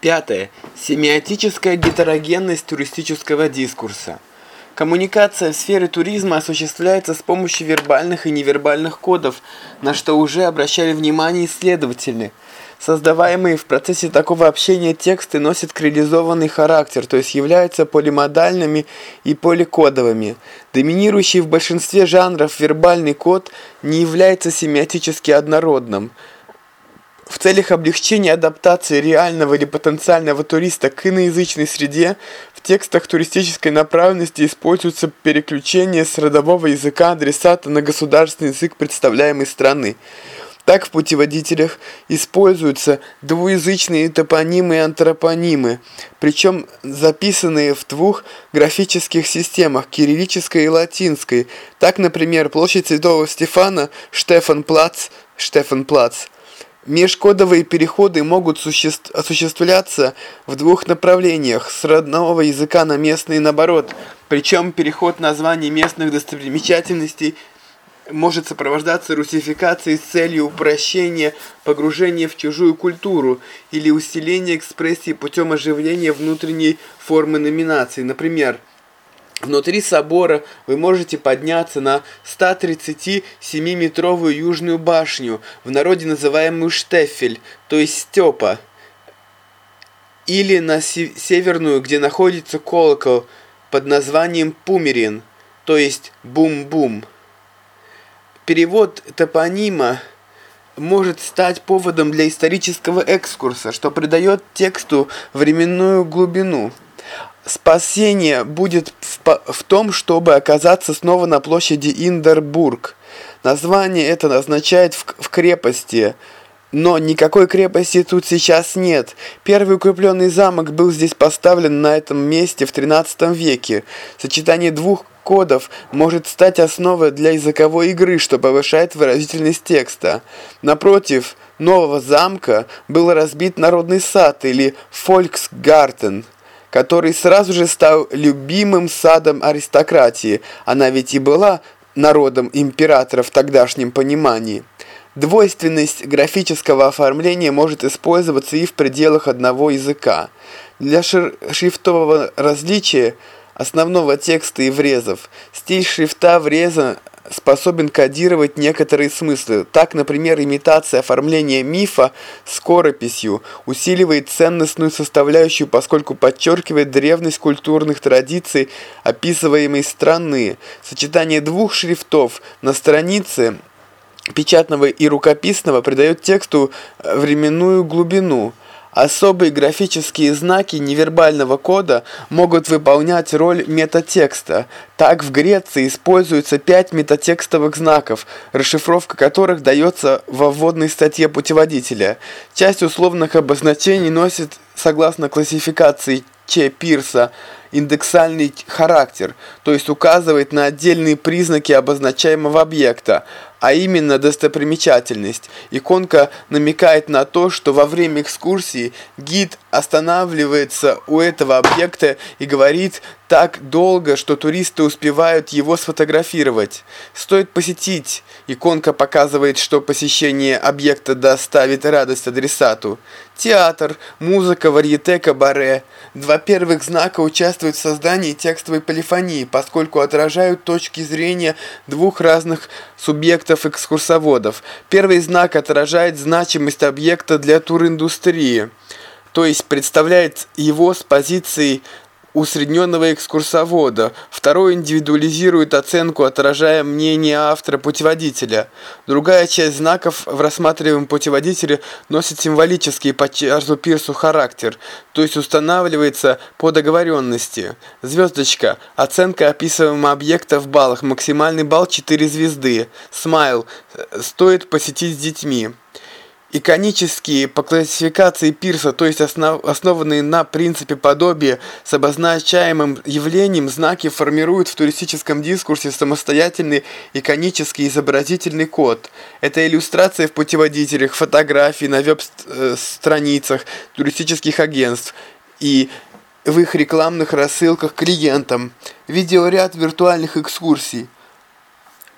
Пятое. Семиотическая гетерогенность туристического дискурса. Коммуникация в сфере туризма осуществляется с помощью вербальных и невербальных кодов, на что уже обращали внимание исследователи. Создаваемые в процессе такого общения тексты носят крилизованный характер, то есть являются полимодальными и поликодовыми. Доминирующий в большинстве жанров вербальный код не является семиотически однородным – в целях облегчения адаптации реального или потенциального туриста к иноязычной среде в текстах туристической направленности используется переключение с родового языка адресата на государственный язык представляемой страны. Так в путеводителях используются двуязычные топонимы и антропонимы, причем записанные в двух графических системах – кириллической и латинской. Так, например, площадь Святого Стефана – Штефан-Плац, Штефан-Плац – Межкодовые переходы могут осуществляться в двух направлениях, с родного языка на местный и наоборот. Причем переход названий местных достопримечательностей может сопровождаться русификацией с целью упрощения погружения в чужую культуру или усиления экспрессии путем оживления внутренней формы номинации. Например, Внутри собора вы можете подняться на 137-метровую южную башню, в народе называемую Штефель, то есть Степа, или на северную, где находится колокол под названием Пумерин, то есть Бум-Бум. Перевод топонима может стать поводом для исторического экскурса, что придает тексту временную глубину. Спасение будет в, в том, чтобы оказаться снова на площади Индербург. Название это означает в, в крепости, но никакой крепости тут сейчас нет. Первый укрепленный замок был здесь поставлен на этом месте в 13 веке. Сочетание двух кодов может стать основой для языковой игры, что повышает выразительность текста. Напротив нового замка был разбит народный сад или Фольксгартен который сразу же стал любимым садом аристократии. Она ведь и была народом императора в тогдашнем понимании. Двойственность графического оформления может использоваться и в пределах одного языка. Для шрифтового различия основного текста и врезов стиль шрифта вреза способен кодировать некоторые смыслы. Так, например, имитация оформления мифа скорописью усиливает ценностную составляющую, поскольку подчеркивает древность культурных традиций описываемой страны. Сочетание двух шрифтов на странице печатного и рукописного придает тексту временную глубину – Особые графические знаки невербального кода могут выполнять роль метатекста. Так в Греции используется пять метатекстовых знаков, расшифровка которых дается во вводной статье путеводителя. Часть условных обозначений носит, согласно классификации Ч. Пирса, индексальный характер, то есть указывает на отдельные признаки обозначаемого объекта, а именно достопримечательность. Иконка намекает на то, что во время экскурсии гид останавливается у этого объекта и говорит так долго, что туристы успевают его сфотографировать. Стоит посетить. Иконка показывает, что посещение объекта доставит радость адресату. Театр, музыка, варьете, кабаре. Два первых знака участвуют в создании текстовой полифонии, поскольку отражают точки зрения двух разных субъектов экскурсоводов. Первый знак отражает значимость объекта для туриндустрии, то есть представляет его с позиции усредненного экскурсовода. Второй индивидуализирует оценку, отражая мнение автора-путеводителя. Другая часть знаков в рассматриваемом путеводителе носит символический по Чарльзу Пирсу характер, то есть устанавливается по договоренности. Звездочка – оценка описываемого объекта в баллах, максимальный балл 4 звезды. Смайл – стоит посетить с детьми. Иконические по классификации Пирса, то есть основ, основанные на принципе подобия с обозначаемым явлением, знаки формируют в туристическом дискурсе самостоятельный иконический изобразительный код. Это иллюстрация в путеводителях, фотографии на веб-страницах туристических агентств и в их рекламных рассылках клиентам. Видеоряд виртуальных экскурсий.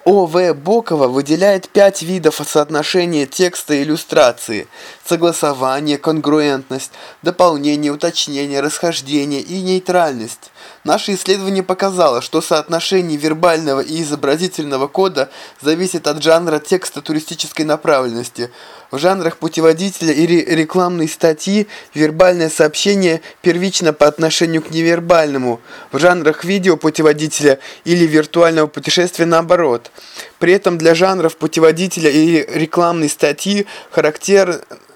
О.В. Бокова выделяет пять видов соотношения текста и иллюстрации. Согласование, конгруентность, дополнение, уточнение, расхождение и нейтральность. Наше исследование показало, что соотношение вербального и изобразительного кода зависит от жанра текста туристической направленности. В жанрах путеводителя и рекламной статьи вербальное сообщение первично по отношению к невербальному, в жанрах видео путеводителя или виртуального путешествия наоборот. При этом для жанров путеводителя и рекламной статьи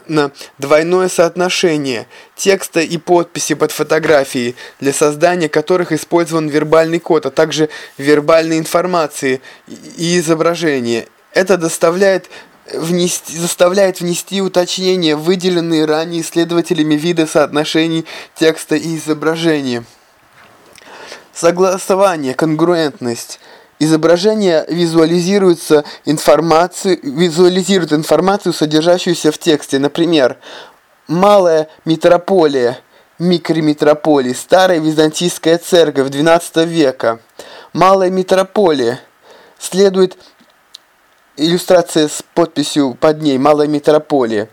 характерно двойное соотношение текста и подписи под фотографией, для создания которых использован вербальный код, а также вербальной информации и изображения. Это доставляет внести, заставляет внести уточнения, выделенные ранее исследователями вида соотношений текста и изображения. Согласование, конгруентность – Изображение визуализируется информацию, визуализирует информацию, содержащуюся в тексте. Например, малая метрополия, микрометрополия, старая византийская церковь XII века. Малая метрополия следует иллюстрация с подписью под ней «Малая метрополия».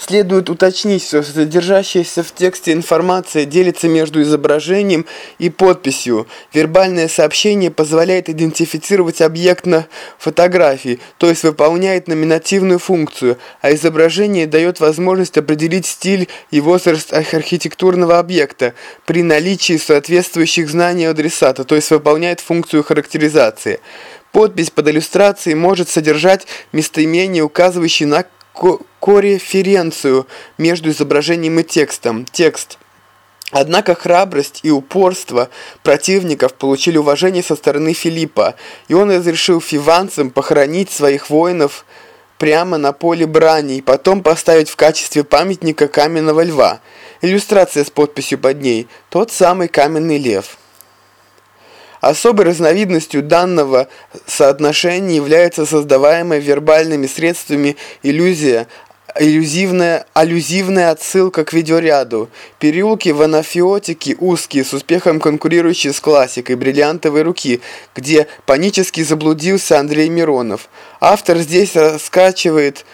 Следует уточнить, что содержащаяся в тексте информация делится между изображением и подписью. Вербальное сообщение позволяет идентифицировать объект на фотографии, то есть выполняет номинативную функцию, а изображение дает возможность определить стиль и возраст архитектурного объекта при наличии соответствующих знаний адресата, то есть выполняет функцию характеризации. Подпись под иллюстрацией может содержать местоимение, указывающее на корреференцию между изображением и текстом. Текст. Однако храбрость и упорство противников получили уважение со стороны Филиппа, и он разрешил фиванцам похоронить своих воинов прямо на поле брани и потом поставить в качестве памятника каменного льва. Иллюстрация с подписью под ней «Тот самый каменный лев». Особой разновидностью данного соотношения является создаваемая вербальными средствами иллюзия, иллюзивная, аллюзивная отсылка к видеоряду. Переулки в анафиотике узкие, с успехом конкурирующие с классикой «Бриллиантовой руки», где панически заблудился Андрей Миронов. Автор здесь раскачивает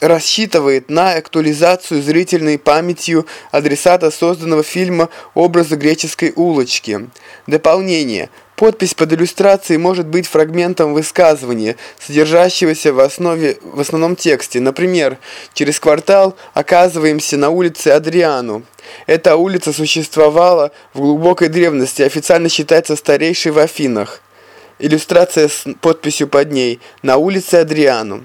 рассчитывает на актуализацию зрительной памятью адресата созданного фильма образа греческой улочки. Дополнение. Подпись под иллюстрацией может быть фрагментом высказывания, содержащегося в основе в основном тексте. Например, через квартал оказываемся на улице Адриану. Эта улица существовала в глубокой древности, официально считается старейшей в Афинах. Иллюстрация с подписью под ней «На улице Адриану».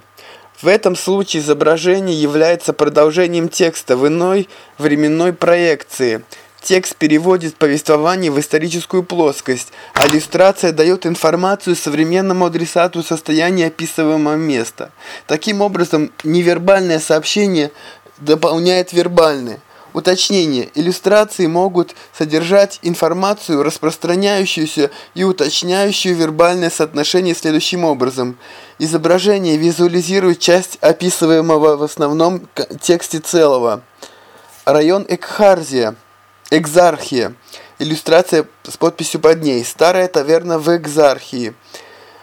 В этом случае изображение является продолжением текста в иной временной проекции. Текст переводит повествование в историческую плоскость, а иллюстрация дает информацию современному адресату состояния описываемого места. Таким образом, невербальное сообщение дополняет вербальное. Уточнение. Иллюстрации могут содержать информацию, распространяющуюся и уточняющую вербальное соотношение следующим образом. Изображение визуализирует часть описываемого в основном тексте целого. Район Экхарзия. Экзархия. Иллюстрация с подписью под ней. Старая таверна в Экзархии.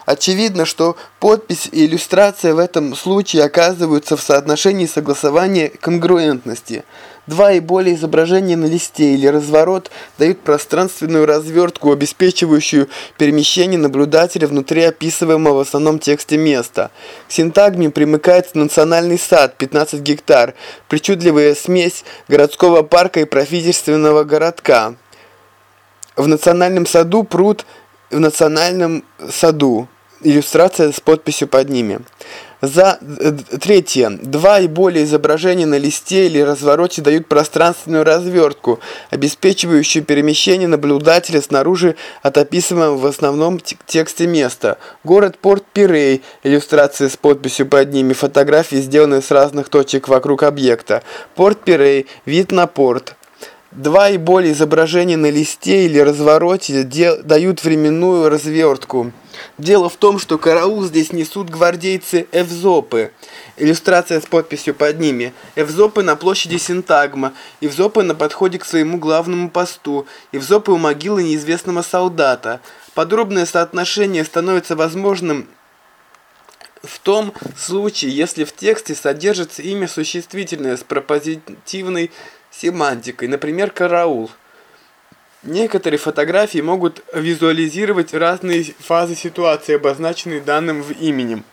Очевидно, что подпись и иллюстрация в этом случае оказываются в соотношении согласования конгруентности. Два и более изображения на листе или разворот дают пространственную развертку, обеспечивающую перемещение наблюдателя внутри описываемого в основном тексте места. К синтагме примыкается национальный сад, 15 гектар, причудливая смесь городского парка и правительственного городка. В национальном саду пруд в национальном саду иллюстрация с подписью под ними. За э, третье. Два и более изображения на листе или развороте дают пространственную развертку, обеспечивающую перемещение наблюдателя снаружи от описываемого в основном тексте места. Город Порт Пирей, иллюстрация с подписью под ними, фотографии, сделанные с разных точек вокруг объекта. Порт Пирей, вид на порт. Два и более изображения на листе или развороте дают временную развертку. Дело в том, что караул здесь несут гвардейцы Эвзопы. Иллюстрация с подписью под ними. Эвзопы на площади Синтагма, Эвзопы на подходе к своему главному посту, Эвзопы у могилы неизвестного солдата. Подробное соотношение становится возможным в том случае, если в тексте содержится имя существительное с пропозитивной семантикой, например, «караул». Некоторые фотографии могут визуализировать разные фазы ситуации, обозначенные данным в именем.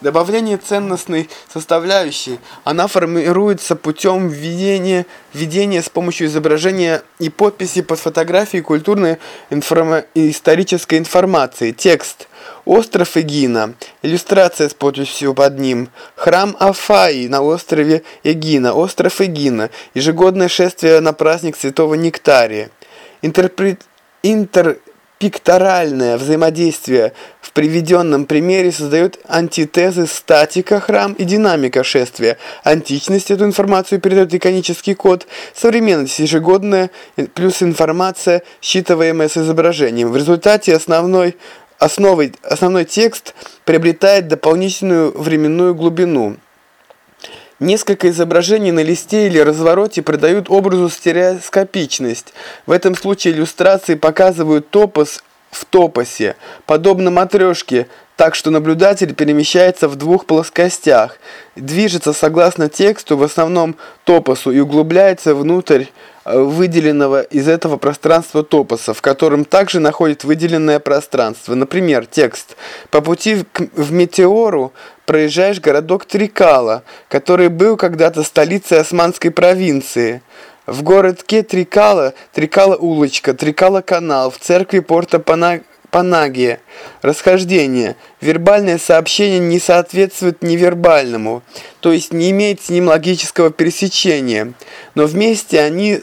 Добавление ценностной составляющей, она формируется путем введения, введения с помощью изображения и подписи под фотографией культурной информа исторической информации, текст, остров Эгина, иллюстрация с подписью под ним, храм Афаи на острове Эгина, остров Эгина, ежегодное шествие на праздник Святого Нектария. Интерпрет... Интерпикторальное взаимодействие в приведенном примере создает антитезы статика храм и динамика шествия. Античность эту информацию передает иконический код, современность ежегодная плюс информация, считываемая с изображением. В результате основной основой, основной текст приобретает дополнительную временную глубину. Несколько изображений на листе или развороте придают образу стереоскопичность. В этом случае иллюстрации показывают топос в топосе, подобно матрешке, так что наблюдатель перемещается в двух плоскостях, движется согласно тексту в основном топосу и углубляется внутрь выделенного из этого пространства топоса, в котором также находит выделенное пространство. Например, текст «По пути в Метеору проезжаешь городок Трикала, который был когда-то столицей османской провинции. В городке Трикала, Трикала улочка, Трикала канал, в церкви порта Панагия. Расхождение. Вербальное сообщение не соответствует невербальному, то есть не имеет с ним логического пересечения, но вместе они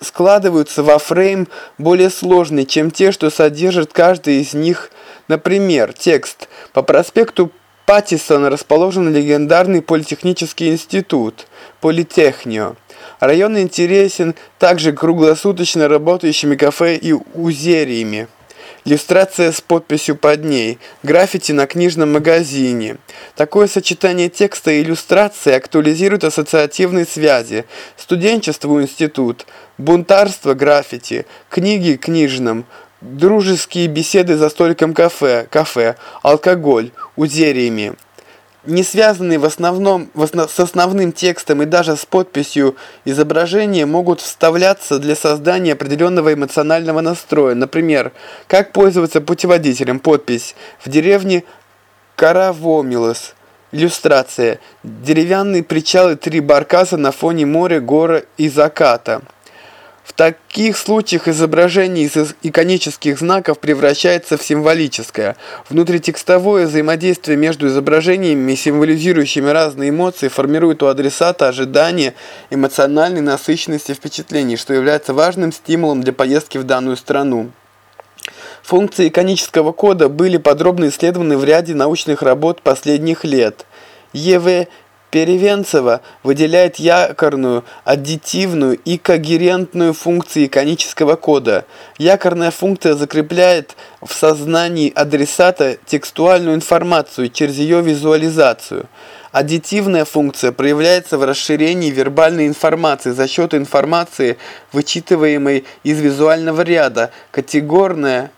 складываются во фрейм более сложный, чем те, что содержит каждый из них Например, текст «По проспекту Паттисона расположен легендарный политехнический институт Политехнио. Район интересен также круглосуточно работающими кафе и узериями. Иллюстрация с подписью под ней. Граффити на книжном магазине. Такое сочетание текста и иллюстрации актуализирует ассоциативные связи. Студенчество институт. Бунтарство граффити. Книги книжном дружеские беседы за столиком кафе, кафе, алкоголь, узериями. Не связанные в основном в основ, с основным текстом и даже с подписью изображения могут вставляться для создания определенного эмоционального настроя. Например, как пользоваться путеводителем, подпись «В деревне Каравомилос». Иллюстрация. Деревянные причалы три баркаса на фоне моря, гора и заката. В таких случаях изображение из иконических знаков превращается в символическое. Внутритекстовое взаимодействие между изображениями, символизирующими разные эмоции, формирует у адресата ожидание эмоциональной насыщенности впечатлений, что является важным стимулом для поездки в данную страну. Функции иконического кода были подробно исследованы в ряде научных работ последних лет. Е.В. Перевенцева выделяет якорную, аддитивную и когерентную функции иконического кода. Якорная функция закрепляет в сознании адресата текстуальную информацию через ее визуализацию. Аддитивная функция проявляется в расширении вербальной информации за счет информации, вычитываемой из визуального ряда. Категорная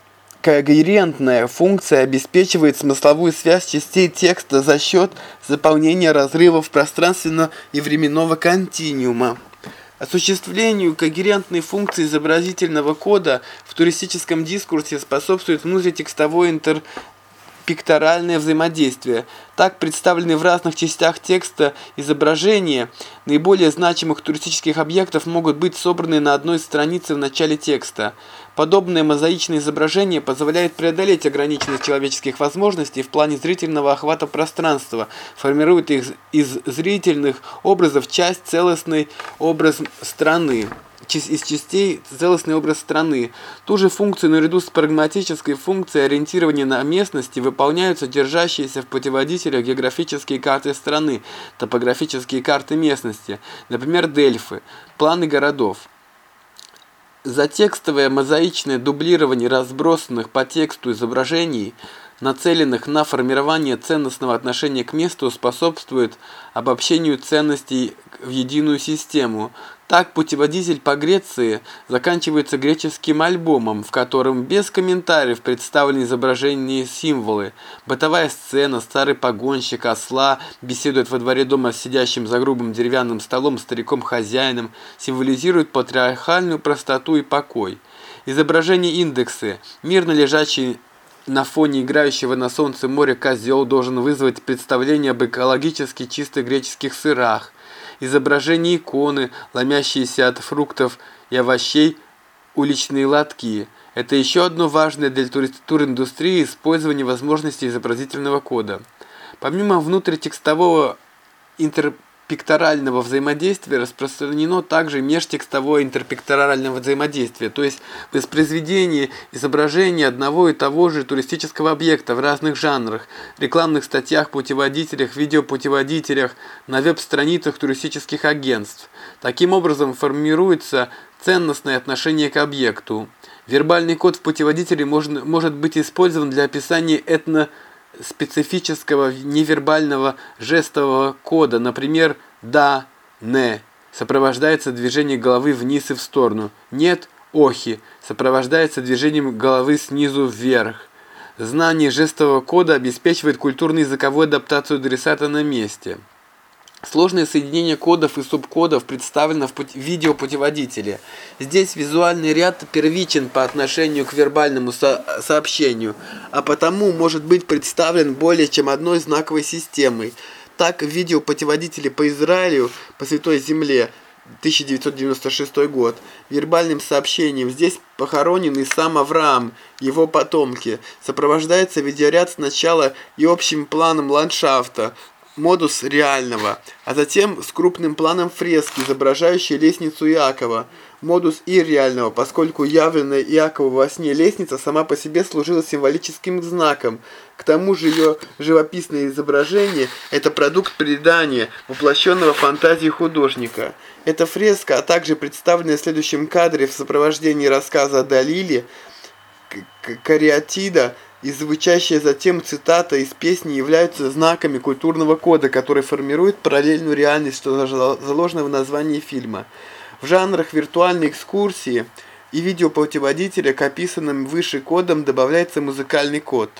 Когерентная функция обеспечивает смысловую связь частей текста за счет заполнения разрывов пространственного и временного континуума. Осуществлению когерентной функции изобразительного кода в туристическом дискурсе способствует внутритекстовой интер пикторальное взаимодействие. Так представлены в разных частях текста изображения наиболее значимых туристических объектов могут быть собраны на одной странице в начале текста. Подобное мозаичное изображение позволяет преодолеть ограниченность человеческих возможностей в плане зрительного охвата пространства, формирует их из зрительных образов часть целостный образ страны из частей целостный образ страны. Ту же функцию наряду с прагматической функцией ориентирования на местности выполняют содержащиеся в путеводителях географические карты страны, топографические карты местности, например, Дельфы, планы городов. Затекстовое мозаичное дублирование разбросанных по тексту изображений нацеленных на формирование ценностного отношения к месту, способствует обобщению ценностей в единую систему. Так, путеводитель по Греции заканчивается греческим альбомом, в котором без комментариев представлены изображения и символы. Бытовая сцена, старый погонщик осла беседует во дворе дома с сидящим за грубым деревянным столом стариком-хозяином, символизирует патриархальную простоту и покой. Изображение индексы, мирно лежащий на фоне играющего на солнце моря козел должен вызвать представление об экологически чистых греческих сырах, изображение иконы, ломящиеся от фруктов и овощей уличные лотки. Это еще одно важное для туриндустрии использование возможностей изобразительного кода. Помимо внутритекстового интерпретации, пикторального взаимодействия распространено также межтекстовое интерпикторальное взаимодействие, то есть воспроизведение изображения одного и того же туристического объекта в разных жанрах, рекламных статьях, путеводителях, видеопутеводителях, на веб-страницах туристических агентств. Таким образом формируется ценностное отношение к объекту. Вербальный код в путеводителе может быть использован для описания этно специфического невербального жестового кода, например, «да», «не», сопровождается движением головы вниз и в сторону, «нет», «охи», сопровождается движением головы снизу вверх. Знание жестового кода обеспечивает культурно-языковую адаптацию адресата на месте. Сложное соединение кодов и субкодов представлено в видеопутеводителе. Здесь визуальный ряд первичен по отношению к вербальному со сообщению, а потому может быть представлен более чем одной знаковой системой. Так, в видеопутеводителе по Израилю, по Святой Земле, 1996 год, вербальным сообщением здесь похоронен и сам Авраам, его потомки. Сопровождается видеоряд сначала и общим планом ландшафта, модус реального, а затем с крупным планом фрески, изображающей лестницу Иакова, модус ирреального, поскольку явленная Иакову во сне лестница сама по себе служила символическим знаком. К тому же ее живописное изображение – это продукт предания, воплощенного фантазии художника. Эта фреска, а также представленная в следующем кадре в сопровождении рассказа о Далиле, кариатида – и звучащая затем цитата из песни являются знаками культурного кода, который формирует параллельную реальность, что заложено в названии фильма. В жанрах виртуальной экскурсии и видеопутеводителя к описанным выше кодам добавляется музыкальный код.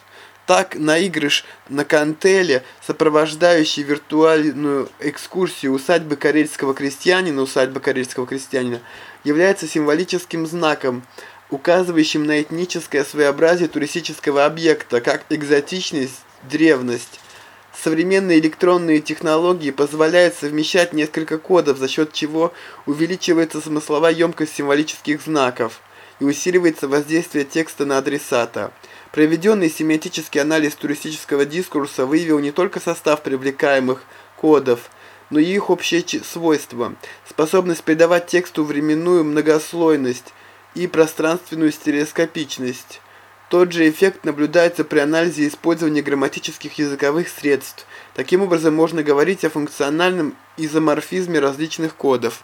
Так, наигрыш на кантеле, сопровождающий виртуальную экскурсию усадьбы карельского крестьянина, усадьба карельского крестьянина, является символическим знаком – указывающим на этническое своеобразие туристического объекта, как экзотичность, древность. Современные электронные технологии позволяют совмещать несколько кодов, за счет чего увеличивается смысловая емкость символических знаков и усиливается воздействие текста на адресата. Проведенный семиотический анализ туристического дискурса выявил не только состав привлекаемых кодов, но и их общие свойства, способность придавать тексту временную многослойность, и пространственную стереоскопичность. Тот же эффект наблюдается при анализе использования грамматических языковых средств. Таким образом, можно говорить о функциональном изоморфизме различных кодов.